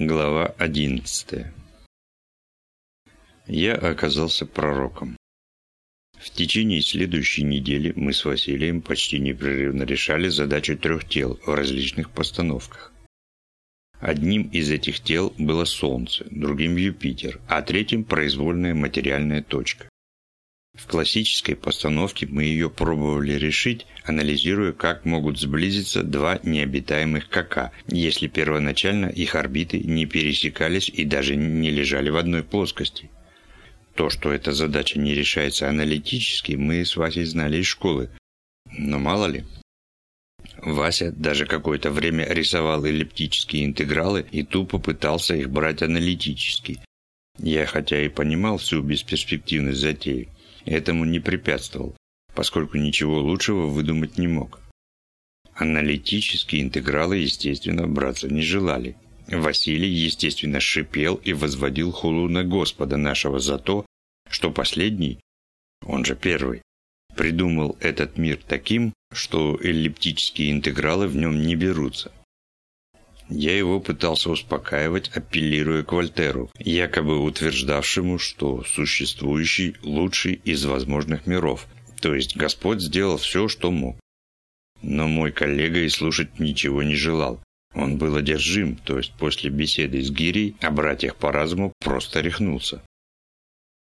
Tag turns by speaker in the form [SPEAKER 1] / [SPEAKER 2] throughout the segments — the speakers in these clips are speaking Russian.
[SPEAKER 1] Глава 11 Я оказался пророком. В течение следующей недели мы с Василием почти непрерывно решали задачу трех тел в различных постановках. Одним из этих тел было Солнце, другим Юпитер, а третьим произвольная материальная точка. В классической постановке мы ее пробовали решить, анализируя, как могут сблизиться два необитаемых КК, если первоначально их орбиты не пересекались и даже не лежали в одной плоскости. То, что эта задача не решается аналитически, мы с Васей знали из школы. Но мало ли. Вася даже какое-то время рисовал эллиптические интегралы и тупо пытался их брать аналитически. Я хотя и понимал всю бесперспективность затеи, этому не препятствовал, поскольку ничего лучшего выдумать не мог. Аналитические интегралы, естественно, браться не желали. Василий, естественно, шипел и возводил хулу на Господа нашего за то, что последний, он же первый, придумал этот мир таким, что эллиптические интегралы в нем не берутся. Я его пытался успокаивать, апеллируя к Вольтеру, якобы утверждавшему, что существующий лучший из возможных миров, то есть Господь сделал все, что мог. Но мой коллега и слушать ничего не желал. Он был одержим, то есть после беседы с Гирей о братьях по разуму просто рехнулся.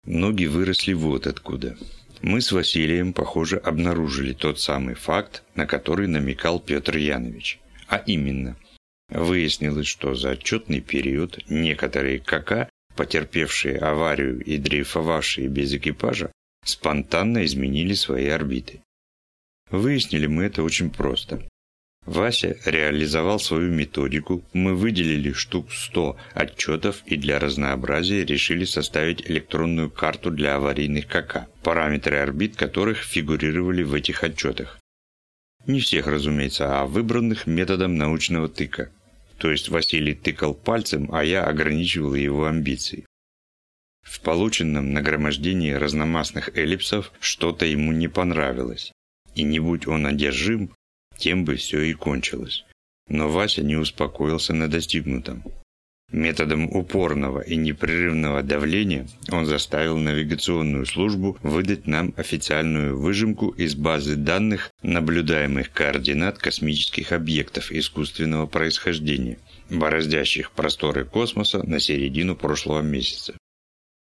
[SPEAKER 1] Ноги выросли вот откуда. Мы с Василием, похоже, обнаружили тот самый факт, на который намекал Петр Янович. А именно – Выяснилось, что за отчетный период некоторые КК, потерпевшие аварию и дрейфовавшие без экипажа, спонтанно изменили свои орбиты. Выяснили мы это очень просто. Вася реализовал свою методику, мы выделили штук 100 отчетов и для разнообразия решили составить электронную карту для аварийных КК, параметры орбит которых фигурировали в этих отчетах. Не всех, разумеется, а выбранных методом научного тыка. То есть Василий тыкал пальцем, а я ограничивал его амбиции. В полученном нагромождении разномастных эллипсов что-то ему не понравилось. И не будь он одержим, тем бы все и кончилось. Но Вася не успокоился на достигнутом. Методом упорного и непрерывного давления он заставил навигационную службу выдать нам официальную выжимку из базы данных наблюдаемых координат космических объектов искусственного происхождения, бороздящих просторы космоса на середину прошлого месяца.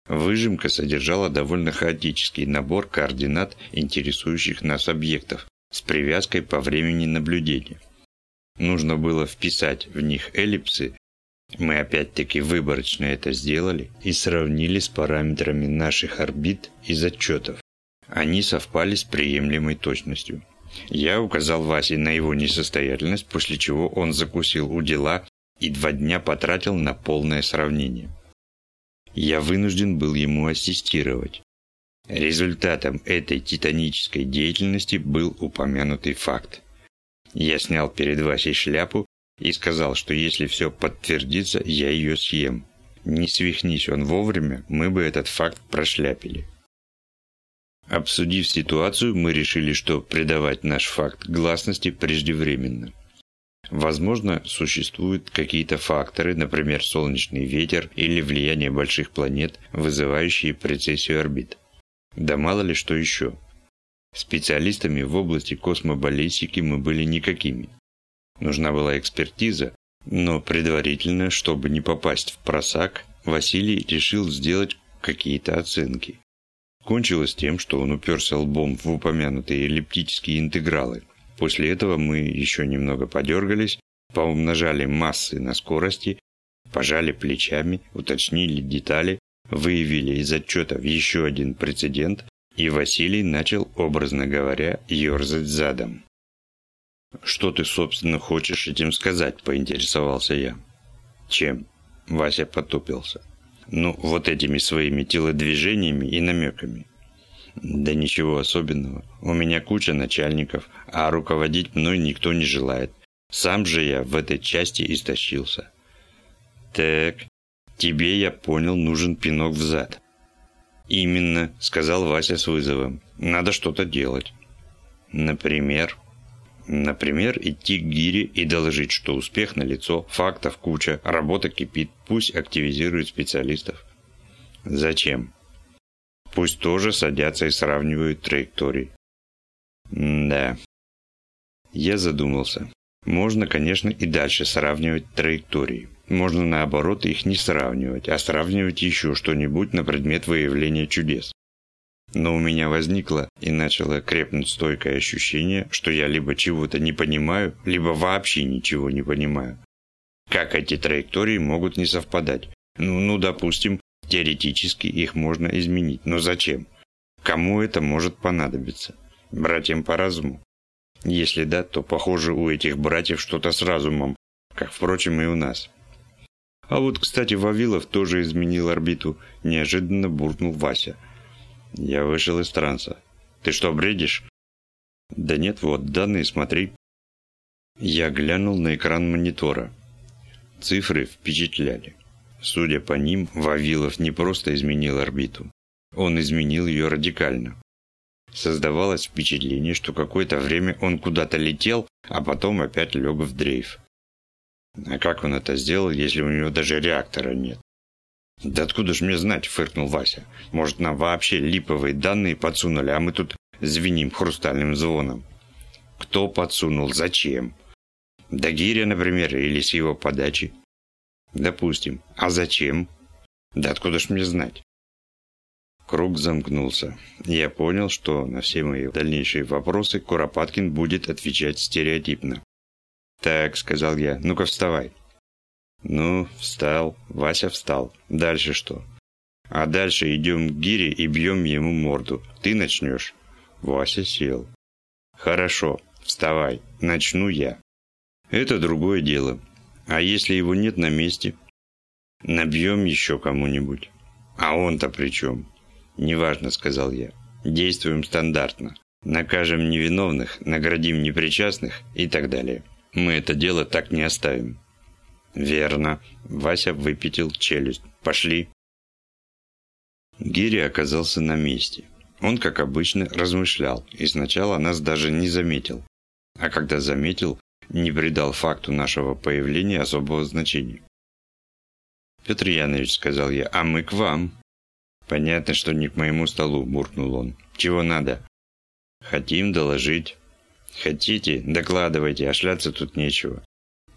[SPEAKER 1] Выжимка содержала довольно хаотический набор координат интересующих нас объектов с привязкой по времени наблюдения. Нужно было вписать в них эллипсы мы опять-таки выборочно это сделали и сравнили с параметрами наших орбит из отчетов. Они совпали с приемлемой точностью. Я указал Васе на его несостоятельность, после чего он закусил у дела и два дня потратил на полное сравнение. Я вынужден был ему ассистировать. Результатом этой титанической деятельности был упомянутый факт. Я снял перед Васей шляпу и сказал, что если все подтвердится, я ее съем. Не свихнись он вовремя, мы бы этот факт прошляпили. Обсудив ситуацию, мы решили, что придавать наш факт гласности преждевременно. Возможно, существуют какие-то факторы, например, солнечный ветер или влияние больших планет, вызывающие прецессию орбит. Да мало ли что еще. Специалистами в области космобаллистики мы были никакими. Нужна была экспертиза, но предварительно, чтобы не попасть в просак, Василий решил сделать какие-то оценки. Кончилось тем, что он уперся лбом в упомянутые эллиптические интегралы. После этого мы еще немного подергались, поумножали массы на скорости, пожали плечами, уточнили детали, выявили из отчетов еще один прецедент, и Василий начал, образно говоря, ерзать задом. «Что ты, собственно, хочешь этим сказать?» – поинтересовался я. «Чем?» – Вася потупился. «Ну, вот этими своими телодвижениями и намеками». «Да ничего особенного. У меня куча начальников, а руководить мной никто не желает. Сам же я в этой части истощился». «Так, тебе, я понял, нужен пинок в зад». «Именно», – сказал Вася с вызовом. «Надо что-то делать». «Например?» Например, идти к гире и доложить, что успех налицо, фактов куча, работа кипит, пусть активизируют специалистов. Зачем? Пусть тоже садятся и сравнивают траектории. Да. Я задумался. Можно, конечно, и дальше сравнивать траектории. Можно, наоборот, их не сравнивать, а сравнивать еще что-нибудь на предмет выявления чудес. Но у меня возникло и начало крепнуть стойкое ощущение, что я либо чего-то не понимаю, либо вообще ничего не понимаю. Как эти траектории могут не совпадать? Ну, ну, допустим, теоретически их можно изменить. Но зачем? Кому это может понадобиться? Братьям по разуму? Если да, то похоже у этих братьев что-то с разумом, как, впрочем, и у нас. А вот, кстати, Вавилов тоже изменил орбиту, неожиданно буркнул Вася – я вышел из транса. Ты что, бредишь? Да нет, вот, данные, смотри. Я глянул на экран монитора. Цифры впечатляли. Судя по ним, Вавилов не просто изменил орбиту. Он изменил ее радикально. Создавалось впечатление, что какое-то время он куда-то летел, а потом опять лег в дрейф. А как он это сделал, если у него даже реактора нет? «Да откуда ж мне знать?» – фыркнул Вася. «Может, нам вообще липовые данные подсунули, а мы тут звеним хрустальным звоном?» «Кто подсунул? Зачем?» «Да Гиря, например, или с его подачи?» «Допустим. А зачем?» «Да откуда ж мне знать?» Круг замкнулся. Я понял, что на все мои дальнейшие вопросы Куропаткин будет отвечать стереотипно. «Так», — сказал я, — «ну-ка вставай». Ну, встал. Вася встал. Дальше что? А дальше идем к гире и бьем ему морду. Ты начнешь? Вася сел. Хорошо, вставай. Начну я. Это другое дело. А если его нет на месте? Набьем еще кому-нибудь. А он-то при чем? Неважно, сказал я. Действуем стандартно. Накажем невиновных, наградим непричастных и так далее. Мы это дело так не оставим. «Верно». Вася выпятил челюсть. «Пошли». Гири оказался на месте. Он, как обычно, размышлял, и сначала нас даже не заметил. А когда заметил, не придал факту нашего появления особого значения. «Петр Янович», — сказал я, — «а мы к вам». «Понятно, что не к моему столу», — буркнул он. «Чего надо?» «Хотим доложить». «Хотите? Докладывайте, а шляться тут нечего».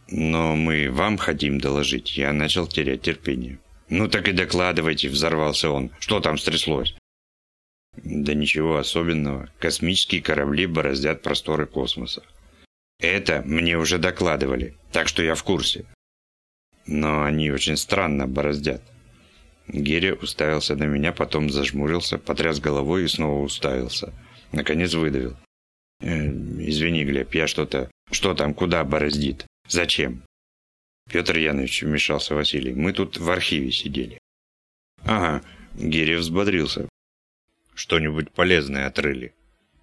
[SPEAKER 1] «Но мы вам хотим доложить». Я начал терять терпение. «Ну так и докладывайте», — взорвался он. «Что там стряслось?» «Да ничего особенного. Космические корабли бороздят просторы космоса». «Это мне уже докладывали, так что я в курсе». «Но они очень странно бороздят». Герри уставился на меня, потом зажмурился, потряс головой и снова уставился. Наконец выдавил. «Э, «Извини, Глеб, я что-то... Что там, куда бороздит?» «Зачем?» «Петр Янович», — вмешался Василий, — «мы тут в архиве сидели». «Ага», — Гирев взбодрился. «Что-нибудь полезное отрыли.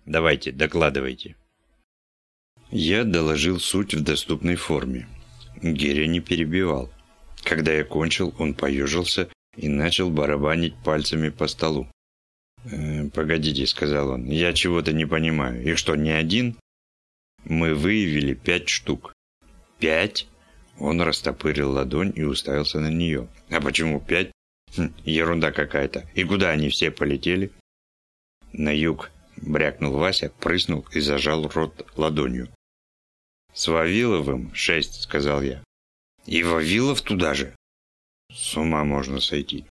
[SPEAKER 1] Давайте, докладывайте». Я доложил суть в доступной форме. Гиря не перебивал. Когда я кончил, он поежился и начал барабанить пальцами по столу. «Э, «Погодите», — сказал он, — «я чего-то не понимаю. Их что, не один?» «Мы выявили пять штук. «Пять?» Он растопырил ладонь и уставился на нее. «А почему пять? Хм, ерунда какая-то. И куда они все полетели?» «На юг», — брякнул Вася, прыснул и зажал рот ладонью. «С Вавиловым шесть», — сказал я. «И Вавилов туда же?» «С ума можно сойти».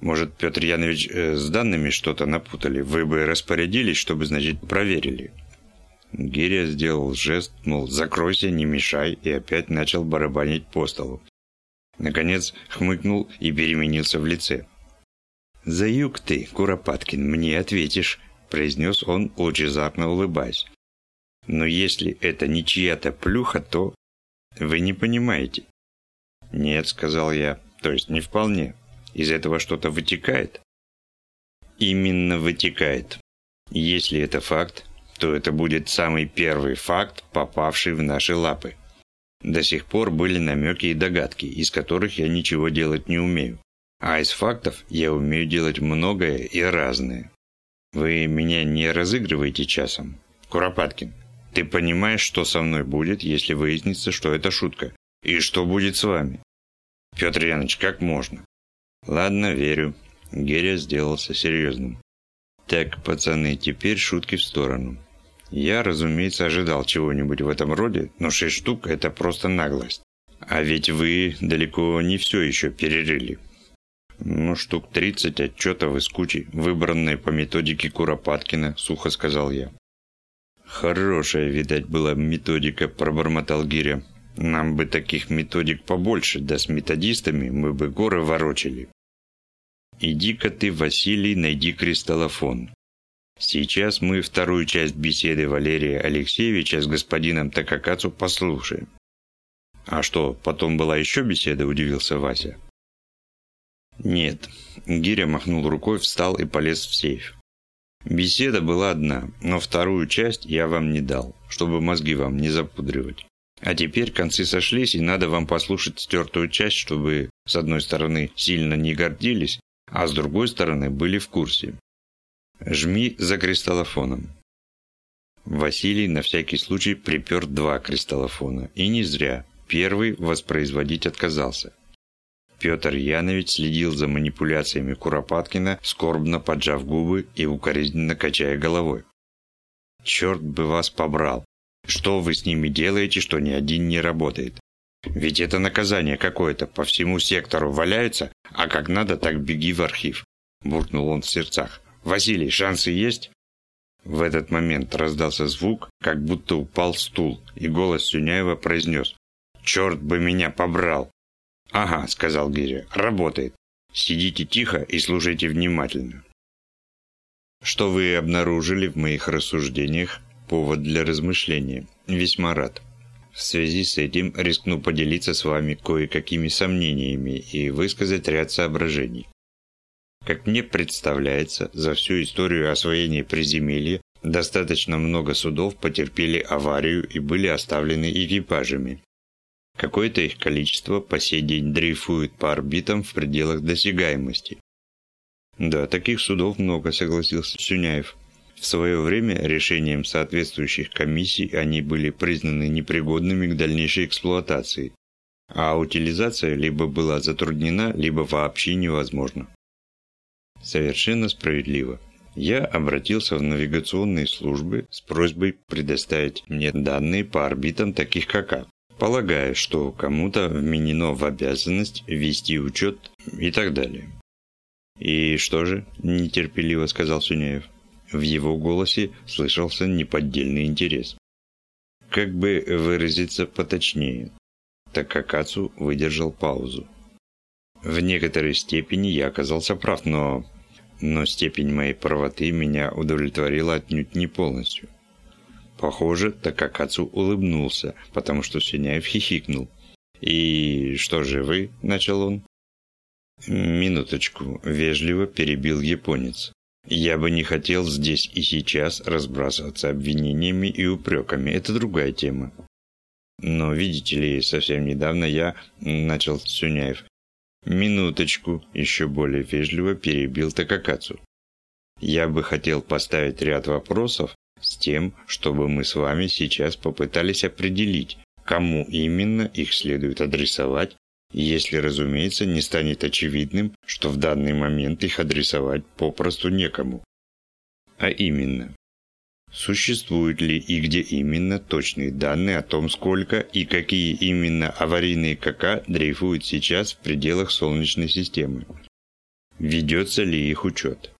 [SPEAKER 1] «Может, Петр Янович, э, с данными что-то напутали? Вы бы распорядились, чтобы, значит, проверили?» Гиря сделал жест, мол, закройся, не мешай, и опять начал барабанить по столу. Наконец хмыкнул и переменился в лице. «За юг ты, Куропаткин, мне ответишь», – произнес он, лучезарно улыбаясь. «Но если это не чья-то плюха, то...» «Вы не понимаете». «Нет», – сказал я, – «то есть не вполне. Из этого что-то вытекает?» «Именно вытекает. Если это факт, то это будет самый первый факт, попавший в наши лапы. До сих пор были намеки и догадки, из которых я ничего делать не умею. А из фактов я умею делать многое и разное. Вы меня не разыгрываете часом? Куропаткин. Ты понимаешь, что со мной будет, если выяснится, что это шутка? И что будет с вами? Петр Яныч, как можно? Ладно, верю. Геря сделался серьезным. Так, пацаны, теперь шутки в сторону. Я, разумеется, ожидал чего-нибудь в этом роде, но шесть штук – это просто наглость. А ведь вы далеко не все еще перерыли. Ну, штук тридцать отчетов из кучи, выбранные по методике Куропаткина, сухо сказал я. Хорошая, видать, была методика, пробормотал Гиря. Нам бы таких методик побольше, да с методистами мы бы горы ворочали. Иди-ка ты, Василий, найди кристаллофон. Сейчас мы вторую часть беседы Валерия Алексеевича с господином Такакацу послушаем. А что, потом была еще беседа, удивился Вася. Нет. Гиря махнул рукой, встал и полез в сейф. Беседа была одна, но вторую часть я вам не дал, чтобы мозги вам не запудривать. А теперь концы сошлись, и надо вам послушать стертую часть, чтобы, с одной стороны, сильно не гордились, а с другой стороны, были в курсе. Жми за кристаллофоном. Василий на всякий случай припер два кристаллофона. И не зря. Первый воспроизводить отказался. Петр Янович следил за манипуляциями Куропаткина, скорбно поджав губы и укоризненно качая головой. «Черт бы вас побрал! Что вы с ними делаете, что ни один не работает? Ведь это наказание какое-то, по всему сектору валяется, а как надо, так беги в архив!» Буркнул он в сердцах. «Василий, шансы есть?» В этот момент раздался звук, как будто упал стул, и голос Сюняева произнес «Черт бы меня побрал!» «Ага», — сказал Гиря, — «работает. Сидите тихо и слушайте внимательно». Что вы обнаружили в моих рассуждениях, повод для размышления. Весьма рад. В связи с этим рискну поделиться с вами кое-какими сомнениями и высказать ряд соображений. Как мне представляется, за всю историю освоения приземелья достаточно много судов потерпели аварию и были оставлены экипажами. Какое-то их количество по сей день дрейфует по орбитам в пределах досягаемости. Да, таких судов много, согласился Сюняев. В свое время решением соответствующих комиссий они были признаны непригодными к дальнейшей эксплуатации, а утилизация либо была затруднена, либо вообще невозможна. Совершенно справедливо. Я обратился в навигационные службы с просьбой предоставить мне данные по орбитам таких как А, полагая, что кому-то вменено в обязанность вести учет и так далее. «И что же?» – нетерпеливо сказал Сюняев. В его голосе слышался неподдельный интерес. Как бы выразиться поточнее? Так как Ацу выдержал паузу. В некоторой степени я оказался прав, но но степень моей правоты меня удовлетворила отнюдь не полностью. Похоже, Такакацу улыбнулся, потому что Сюняев хихикнул. «И что же вы?» – начал он. «Минуточку», – вежливо перебил японец. «Я бы не хотел здесь и сейчас разбрасываться обвинениями и упреками. Это другая тема». «Но, видите ли, совсем недавно я...» – начал Сюняев. «Минуточку», – еще более вежливо перебил Такакацу. «Я бы хотел поставить ряд вопросов с тем, чтобы мы с вами сейчас попытались определить, кому именно их следует адресовать, если, разумеется, не станет очевидным, что в данный момент их адресовать попросту некому. А именно, Существуют ли и где именно точные данные о том, сколько и какие именно аварийные КК дрейфуют сейчас в пределах Солнечной системы? Ведется ли их учет?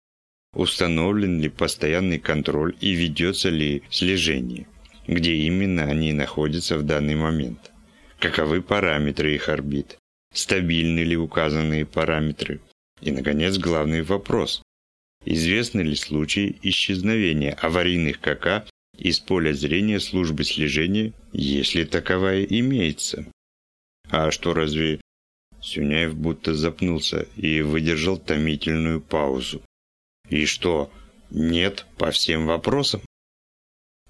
[SPEAKER 1] Установлен ли постоянный контроль и ведется ли слежение? Где именно они находятся в данный момент? Каковы параметры их орбит? Стабильны ли указанные параметры? И, наконец, главный вопрос. Известны ли случаи исчезновения аварийных КК из поля зрения службы слежения, если таковая имеется? А что разве... Сюняев будто запнулся и выдержал томительную паузу. И что, нет по всем вопросам?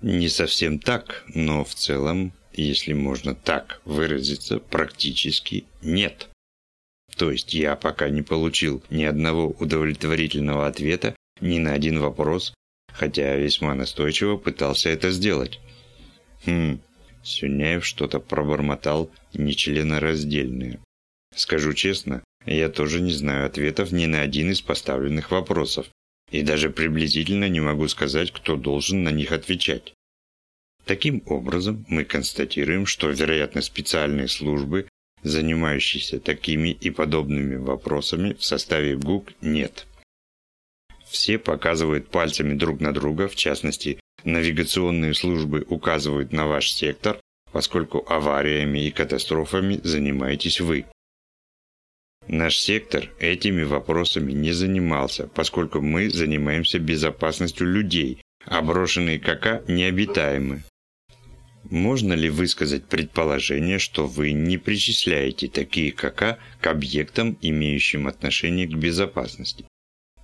[SPEAKER 1] Не совсем так, но в целом, если можно так выразиться, практически нет. То есть я пока не получил ни одного удовлетворительного ответа ни на один вопрос, хотя весьма настойчиво пытался это сделать. Хм, Сюняев что-то пробормотал нечленораздельное. Скажу честно, я тоже не знаю ответов ни на один из поставленных вопросов, и даже приблизительно не могу сказать, кто должен на них отвечать. Таким образом, мы констатируем, что, вероятно, специальные службы, занимающиеся такими и подобными вопросами, в составе ГУК нет. Все показывают пальцами друг на друга, в частности, навигационные службы указывают на ваш сектор, поскольку авариями и катастрофами занимаетесь вы. Наш сектор этими вопросами не занимался, поскольку мы занимаемся безопасностью людей, а брошенные КК необитаемы. Можно ли высказать предположение, что вы не причисляете такие КК к объектам, имеющим отношение к безопасности?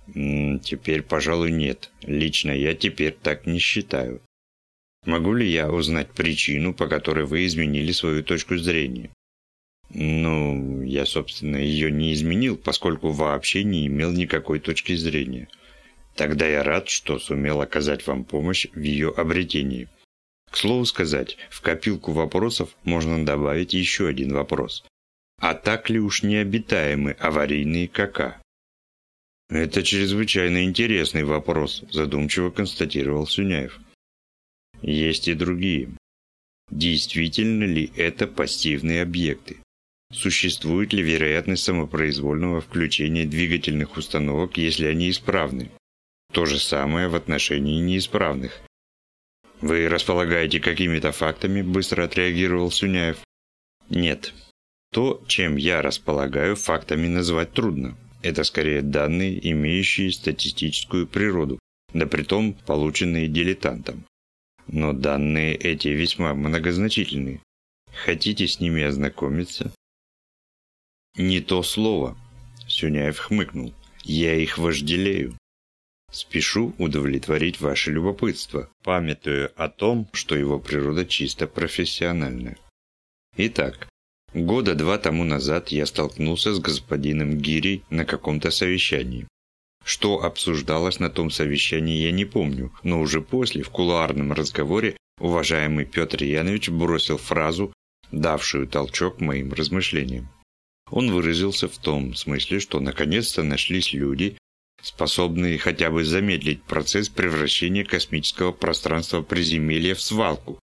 [SPEAKER 1] Теперь, пожалуй, нет. Лично я теперь так не считаю. Могу ли я узнать причину, по которой вы изменили свою точку зрения? Ну, я, собственно, ее не изменил, поскольку вообще не имел никакой точки зрения. Тогда я рад, что сумел оказать вам помощь в ее обретении. К слову сказать, в копилку вопросов можно добавить еще один вопрос. А так ли уж необитаемы аварийные КК? Это чрезвычайно интересный вопрос, задумчиво констатировал Сюняев. Есть и другие. Действительно ли это пассивные объекты? Существует ли вероятность самопроизвольного включения двигательных установок, если они исправны? То же самое в отношении неисправных. «Вы располагаете какими-то фактами?» – быстро отреагировал Сюняев. «Нет. То, чем я располагаю, фактами назвать трудно. Это скорее данные, имеющие статистическую природу, да притом полученные дилетантом. Но данные эти весьма многозначительны. Хотите с ними ознакомиться?» «Не то слово», – Сюняев хмыкнул. «Я их вожделею». Спешу удовлетворить ваше любопытство, памятуя о том, что его природа чисто профессиональная. Итак, года два тому назад я столкнулся с господином Гирей на каком-то совещании. Что обсуждалось на том совещании, я не помню, но уже после, в кулуарном разговоре, уважаемый Петр Янович бросил фразу, давшую толчок моим размышлениям. Он выразился в том смысле, что наконец-то нашлись люди, способные хотя бы замедлить процесс превращения космического пространства приземелья в свалку.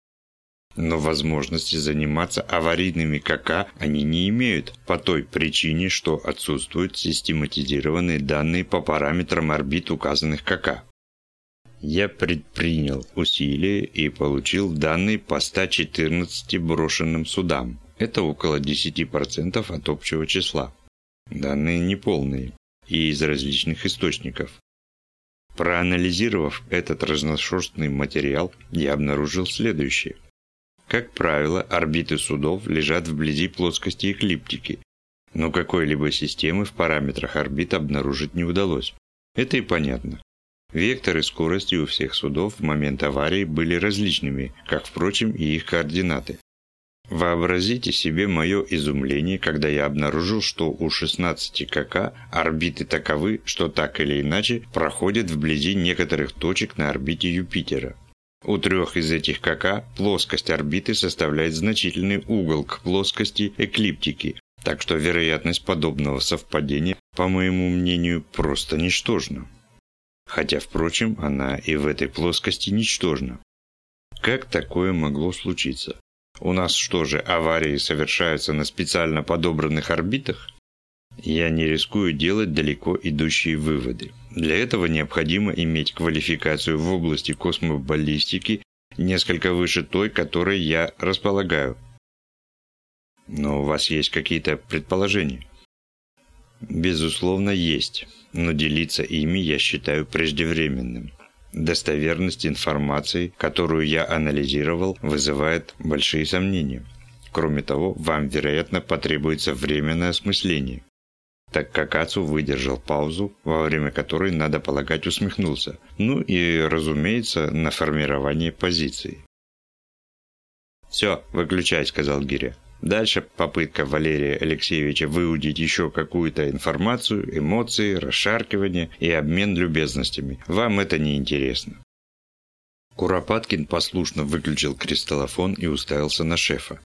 [SPEAKER 1] Но возможности заниматься аварийными КК они не имеют по той причине, что отсутствуют систематизированные данные по параметрам орбит указанных КК. Я предпринял усилия и получил данные по 114 брошенным судам. Это около 10% от общего числа. Данные неполные и из различных источников. Проанализировав этот разношерстный материал, я обнаружил следующее. Как правило, орбиты судов лежат вблизи плоскости эклиптики, но какой-либо системы в параметрах орбит обнаружить не удалось. Это и понятно. Векторы скорости у всех судов в момент аварии были различными, как, впрочем, и их координаты. Вообразите себе мое изумление, когда я обнаружил, что у 16 КК орбиты таковы, что так или иначе проходят вблизи некоторых точек на орбите Юпитера. У трех из этих КК плоскость орбиты составляет значительный угол к плоскости эклиптики, так что вероятность подобного совпадения, по моему мнению, просто ничтожна. Хотя, впрочем, она и в этой плоскости ничтожна. Как такое могло случиться? У нас что же, аварии совершаются на специально подобранных орбитах? Я не рискую делать далеко идущие выводы. Для этого необходимо иметь квалификацию в области космобаллистики несколько выше той, которой я располагаю. Но у вас есть какие-то предположения? Безусловно, есть, но делиться ими я считаю преждевременным. Достоверность информации, которую я анализировал, вызывает большие сомнения. Кроме того, вам, вероятно, потребуется время на осмысление. Так как Ацу выдержал паузу, во время которой, надо полагать, усмехнулся. Ну и, разумеется, на формирование позиции. «Все, выключай», — сказал Гиря. Дальше попытка Валерия Алексеевича выудить еще какую-то информацию, эмоции, расшаркивание и обмен любезностями. Вам это не интересно. Куропаткин послушно выключил кристаллофон и уставился на шефа.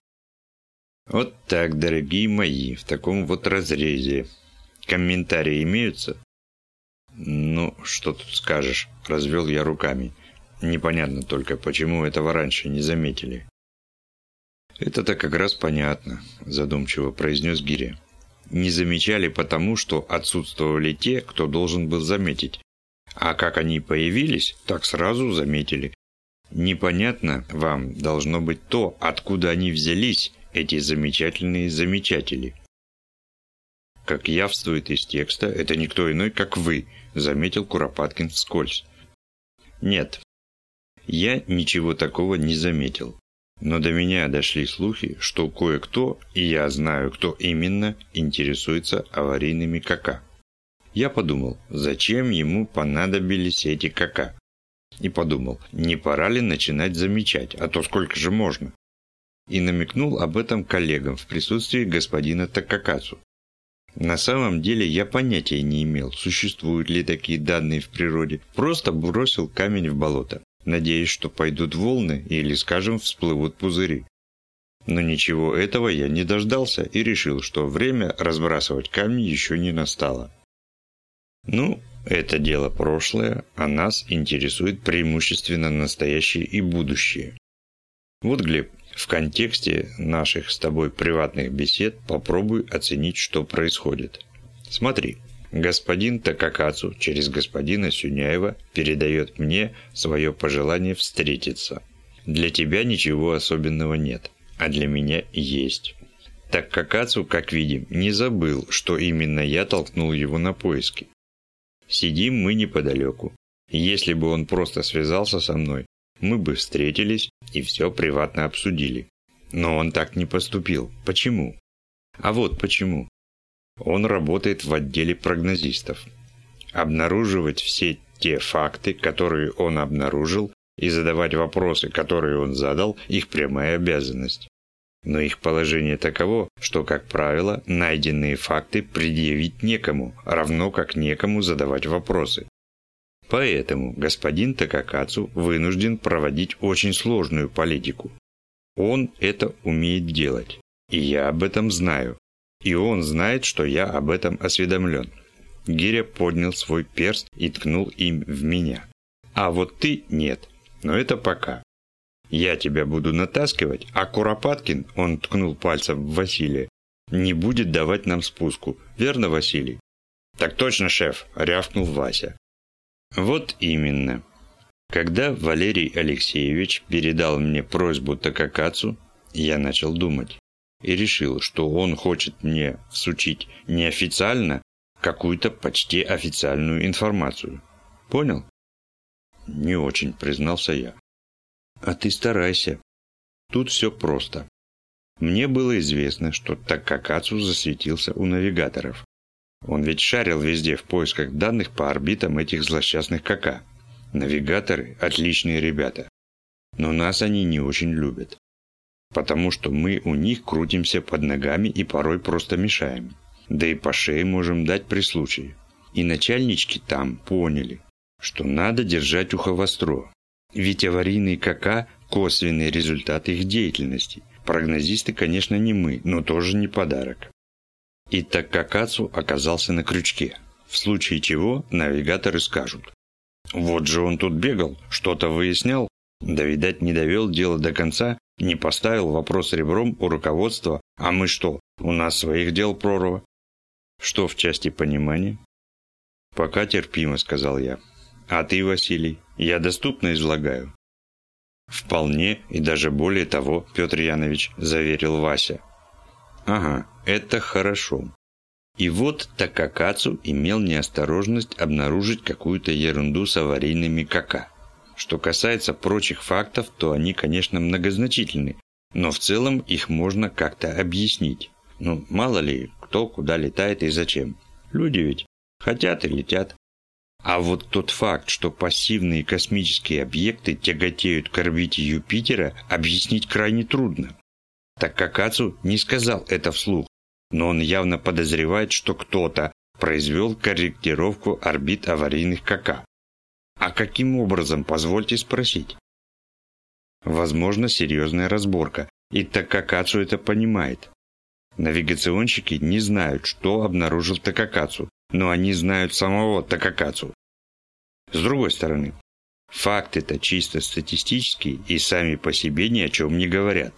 [SPEAKER 1] «Вот так, дорогие мои, в таком вот разрезе. Комментарии имеются?» «Ну, что тут скажешь?» – развел я руками. «Непонятно только, почему этого раньше не заметили». «Это-то как раз понятно», – задумчиво произнес Гиря. «Не замечали потому, что отсутствовали те, кто должен был заметить. А как они появились, так сразу заметили. Непонятно вам должно быть то, откуда они взялись, эти замечательные замечатели. Как явствует из текста, это никто иной, как вы, заметил Куропаткин вскользь. Нет, я ничего такого не заметил. Но до меня дошли слухи, что кое-кто, и я знаю, кто именно, интересуется аварийными КК. Я подумал, зачем ему понадобились эти КК? И подумал, не пора ли начинать замечать, а то сколько же можно? И намекнул об этом коллегам в присутствии господина Такакацу. На самом деле я понятия не имел, существуют ли такие данные в природе. Просто бросил камень в болото, надеясь, что пойдут волны или, скажем, всплывут пузыри. Но ничего этого я не дождался и решил, что время разбрасывать камни еще не настало. Ну, это дело прошлое, а нас интересует преимущественно настоящее и будущее. Вот, Глеб, в контексте наших с тобой приватных бесед попробуй оценить, что происходит. Смотри, господин Такакацу через господина Сюняева передает мне свое пожелание встретиться. Для тебя ничего особенного нет, а для меня есть. Так Какацу, как видим, не забыл, что именно я толкнул его на поиски. Сидим мы неподалеку. Если бы он просто связался со мной, мы бы встретились и все приватно обсудили. Но он так не поступил. Почему? А вот почему. Он работает в отделе прогнозистов. Обнаруживать все те факты, которые он обнаружил, и задавать вопросы, которые он задал, их прямая обязанность. Но их положение таково, что, как правило, найденные факты предъявить некому, равно как некому задавать вопросы. Поэтому господин Такакацу вынужден проводить очень сложную политику. Он это умеет делать. И я об этом знаю. И он знает, что я об этом осведомлен. Гиря поднял свой перст и ткнул им в меня. А вот ты нет. Но это пока. Я тебя буду натаскивать, а Куропаткин, он ткнул пальцем в Василия, не будет давать нам спуску. Верно, Василий? Так точно, шеф, рявкнул Вася. Вот именно. Когда Валерий Алексеевич передал мне просьбу Такакацу, я начал думать и решил, что он хочет мне всучить неофициально какую-то почти официальную информацию. Понял? Не очень, признался я. А ты старайся. Тут все просто. Мне было известно, что Такакацу засветился у навигаторов. Он ведь шарил везде в поисках данных по орбитам этих злосчастных КК. Навигаторы – отличные ребята. Но нас они не очень любят. Потому что мы у них крутимся под ногами и порой просто мешаем. Да и по шее можем дать при случае. И начальнички там поняли, что надо держать ухо востро, ведь аварийный КК – косвенный результат их деятельности. Прогнозисты, конечно, не мы, но тоже не подарок. И так Какацу оказался на крючке, в случае чего навигаторы скажут. Вот же он тут бегал, что-то выяснял, да, видать, не довел дело до конца, не поставил вопрос ребром у руководства, а мы что, у нас своих дел прорва? Что в части понимания? Пока терпимо, сказал я. А ты, Василий, я доступно излагаю. Вполне и даже более того, Петр Янович заверил Вася. Ага, это хорошо. И вот Такакацу имел неосторожность обнаружить какую-то ерунду с аварийными КК. Что касается прочих фактов, то они, конечно, многозначительны, но в целом их можно как-то объяснить. Ну, мало ли, кто куда летает и зачем. Люди ведь хотят и летят. А вот тот факт, что пассивные космические объекты тяготеют к орбите Юпитера, объяснить крайне трудно. Так как Ацу не сказал это вслух, но он явно подозревает, что кто-то произвел корректировку орбит аварийных КК. А каким образом, позвольте спросить? Возможно, серьезная разборка, и Такакацу это понимает. Навигационщики не знают, что обнаружил Такакацу, но они знают самого Такакацу. С другой стороны, факты-то чисто статистические и сами по себе ни о чем не говорят.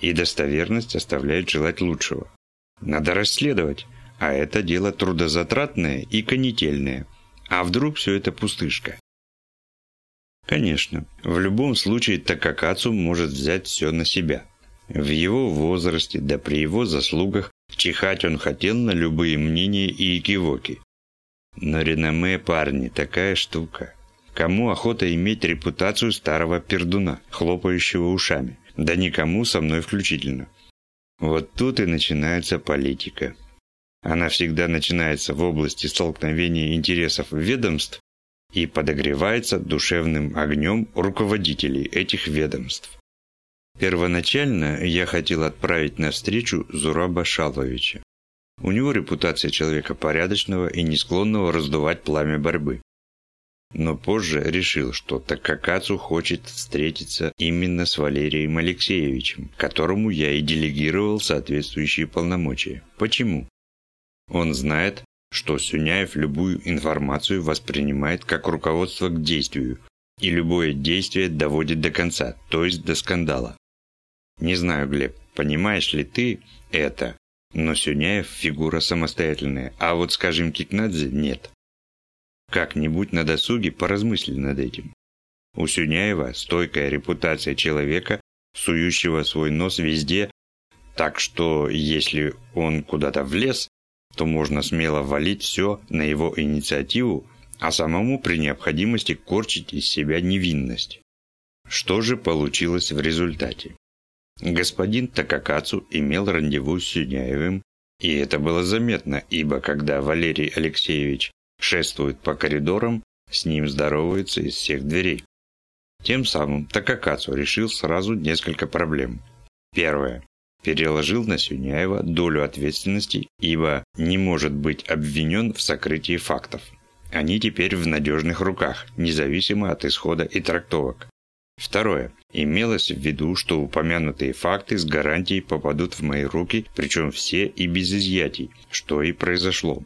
[SPEAKER 1] И достоверность оставляет желать лучшего. Надо расследовать, а это дело трудозатратное и конетельное. А вдруг все это пустышка? Конечно, в любом случае Такакацу может взять все на себя. В его возрасте, да при его заслугах, чихать он хотел на любые мнения и экивоки. Но реноме, парни, такая штука. Кому охота иметь репутацию старого пердуна, хлопающего ушами? Да никому со мной включительно. Вот тут и начинается политика. Она всегда начинается в области столкновения интересов ведомств и подогревается душевным огнем руководителей этих ведомств. Первоначально я хотел отправить на встречу Зураба Шаловича. У него репутация человека порядочного и не склонного раздувать пламя борьбы. Но позже решил, что Такакацу хочет встретиться именно с Валерием Алексеевичем, которому я и делегировал соответствующие полномочия. Почему? Он знает, что Сюняев любую информацию воспринимает как руководство к действию, и любое действие доводит до конца, то есть до скандала. Не знаю, Глеб, понимаешь ли ты это, но Сюняев фигура самостоятельная, а вот, скажем, Кикнадзе нет. Как-нибудь на досуге поразмысли над этим. У Сюняева стойкая репутация человека, сующего свой нос везде, так что если он куда-то влез, то можно смело валить все на его инициативу, а самому при необходимости корчить из себя невинность. Что же получилось в результате? Господин Такакацу имел рандеву с Сюняевым, и это было заметно, ибо когда Валерий Алексеевич шествует по коридорам, с ним здороваются из всех дверей. Тем самым Такакацу решил сразу несколько проблем. Первое. Переложил на Сюняева долю ответственности, ибо не может быть обвинен в сокрытии фактов. Они теперь в надежных руках, независимо от исхода и трактовок. Второе. Имелось в виду, что упомянутые факты с гарантией попадут в мои руки, причем все и без изъятий, что и произошло.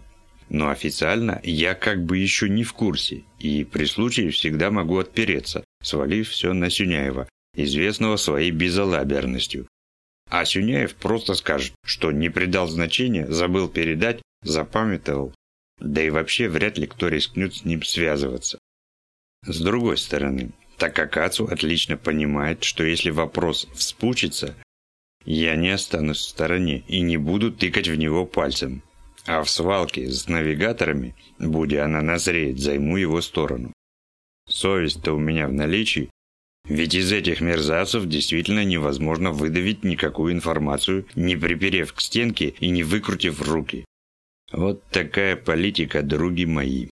[SPEAKER 1] Но официально я как бы еще не в курсе, и при случае всегда могу отпереться, свалив все на Сюняева, известного своей безалаберностью. А Сюняев просто скажет, что не придал значения, забыл передать, запамятовал. Да и вообще вряд ли кто рискнет с ним связываться. С другой стороны, так как Ацу отлично понимает, что если вопрос вспучится, я не останусь в стороне и не буду тыкать в него пальцем. А в свалке с навигаторами, будь она назреет, займу его сторону. Совесть-то у меня в наличии, ведь из этих мерзавцев действительно невозможно выдавить никакую информацию, не приперев к стенке и не выкрутив руки. Вот такая политика, други мои.